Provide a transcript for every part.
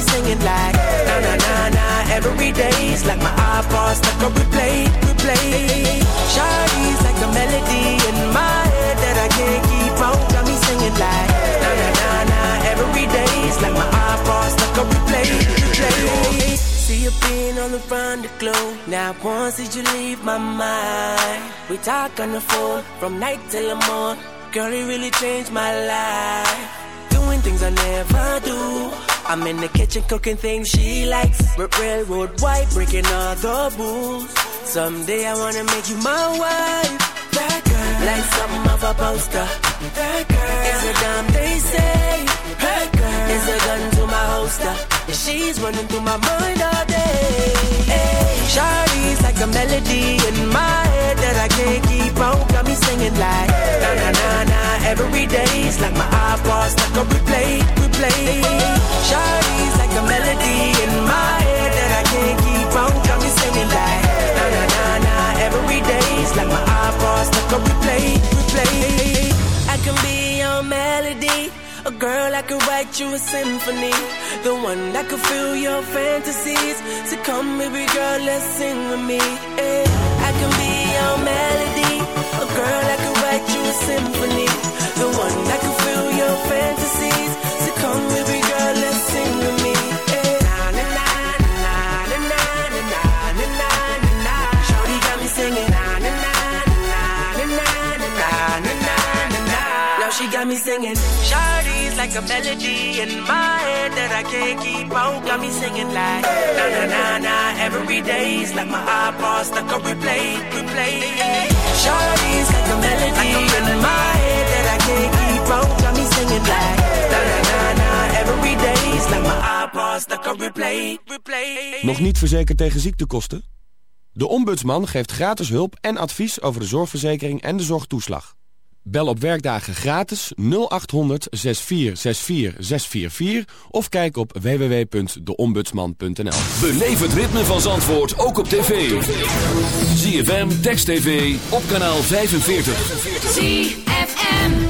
Singing like na na na na. Day's like my iPod stuck on replay, replay. Shawty's like a melody in my head that I can't keep on. Got me singing like na na na na. Day's like my iPod stuck on replay, replay. See you being on the front of glow. Now once did you leave my mind? We talk on the phone from night till the morning. Girl, it really changed my life. Doing things I never do. I'm in the kitchen cooking things she likes. Railroad white, breaking all the rules. Someday I wanna make you my wife. That girl, like something of a poster. That girl is a damn they say. That girl is a gun to my holster. She's running through my mind all day. Every day's like my iPod stuck on replay, replay. Shawty's like a melody in my head that I can't keep on. Got me singing like na na na na. Every day's like my iPod stuck on replay, replay. I can be your melody. A girl I could write you a symphony. The one that could fill your fantasies. So come, baby girl, let's sing with me. eh. I can be your melody. A girl that could write you a symphony. The one that could fill your fantasies. Got me singing. Shawty's like a melody in my head that I can't keep on. Got me singing like na na na na. Every day's like my iPod stuck on replay, replay. Shawty's like a melody in my head that I can't keep on. Got me singing like na na na na. Every day's like my iPod stuck on replay, replay. Nog niet verzekerd tegen ziektekosten? De Ombudsman geeft gratis hulp en advies over de zorgverzekering en de zorgtoeslag. Bel op werkdagen gratis 0800 6464 644 of kijk op www.deombudsman.nl. Beleef het ritme van Zandvoort ook op tv. ZFM, Text TV, op kanaal 45. ZFM.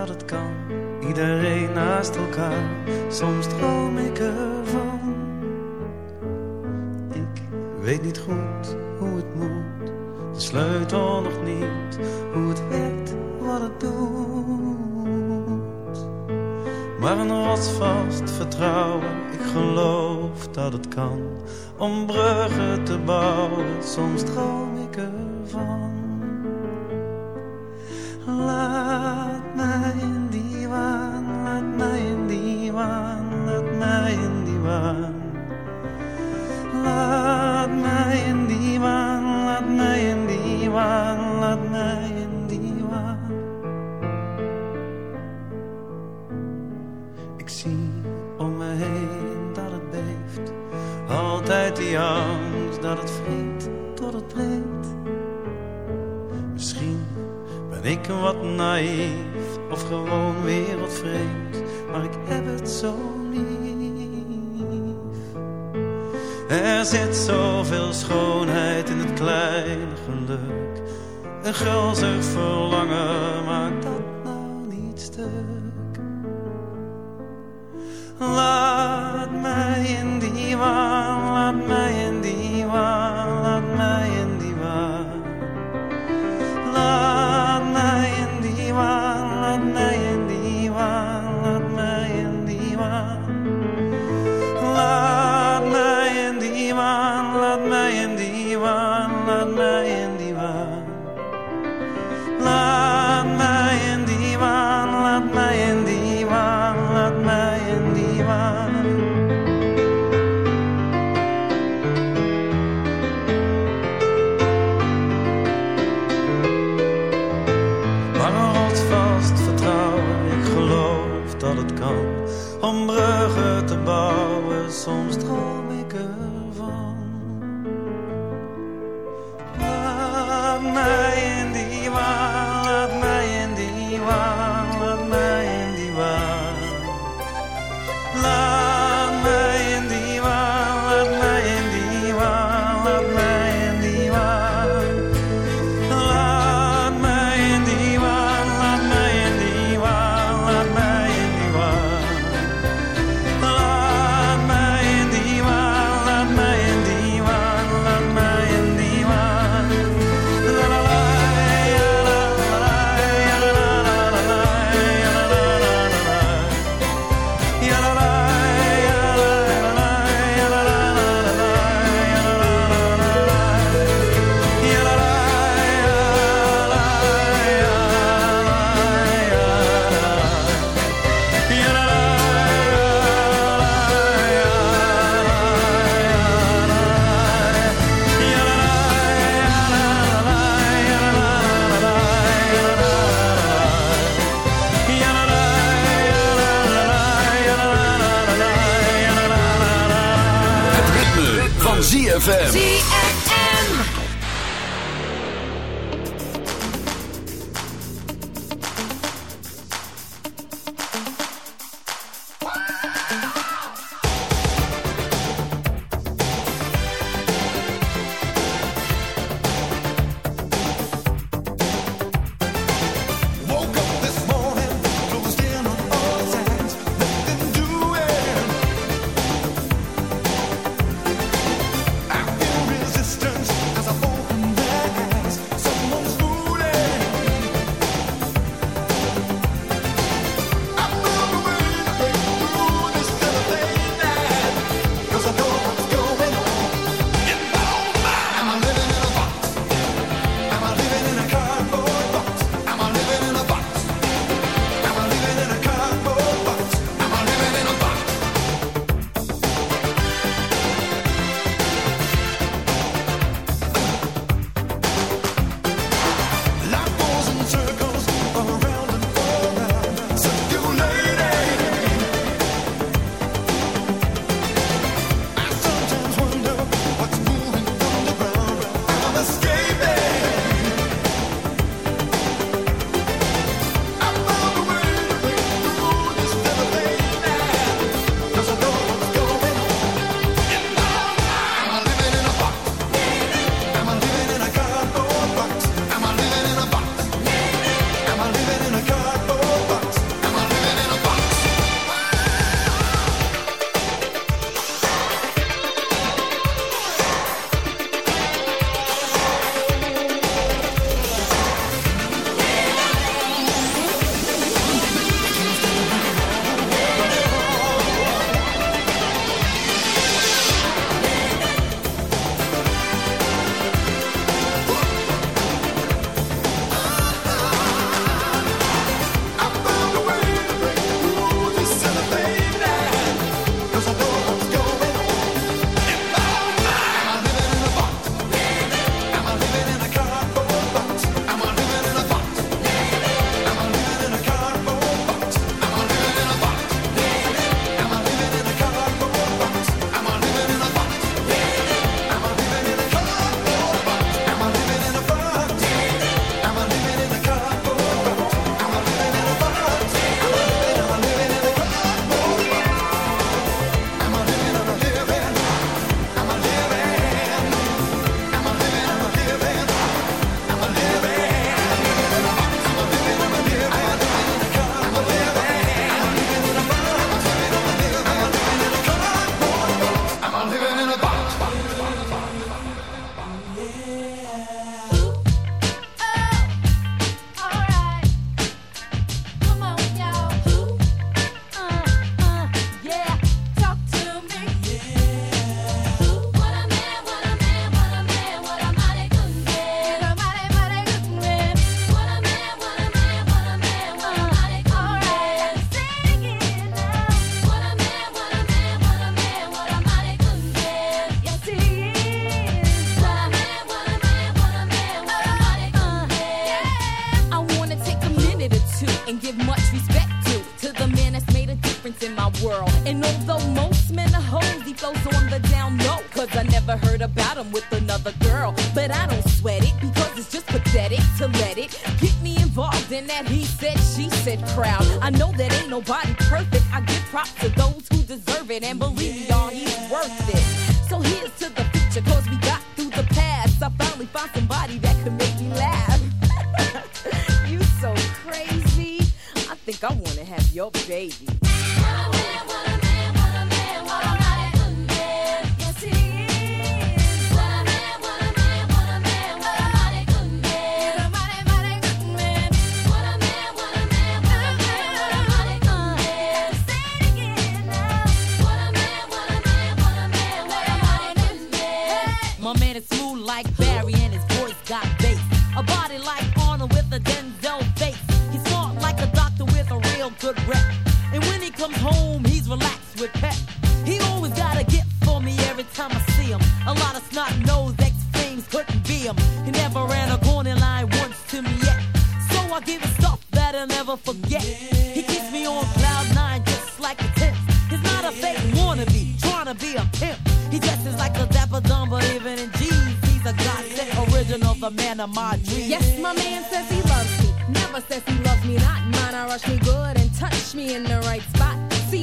dat het kan. naïef of gewoon wereldvreemd, maar ik heb het zo lief. Er zit zoveel schoonheid in het kleine geluk. Een gulzig verlangen maakt she said I see him. A lot of snot nose ex things couldn't be him. He never ran a corner line once to me yet. So I give him stuff that I'll never forget. He keeps me on cloud nine just like a tent. He's not a fake wannabe, trying to be a pimp. He dresses like a dapper dumb, but even in jeans, he's a godsend original, the man of my dreams. Yes, my man says he loves me. Never says he loves me not. Mine, I rush me good and touch me in the right spot.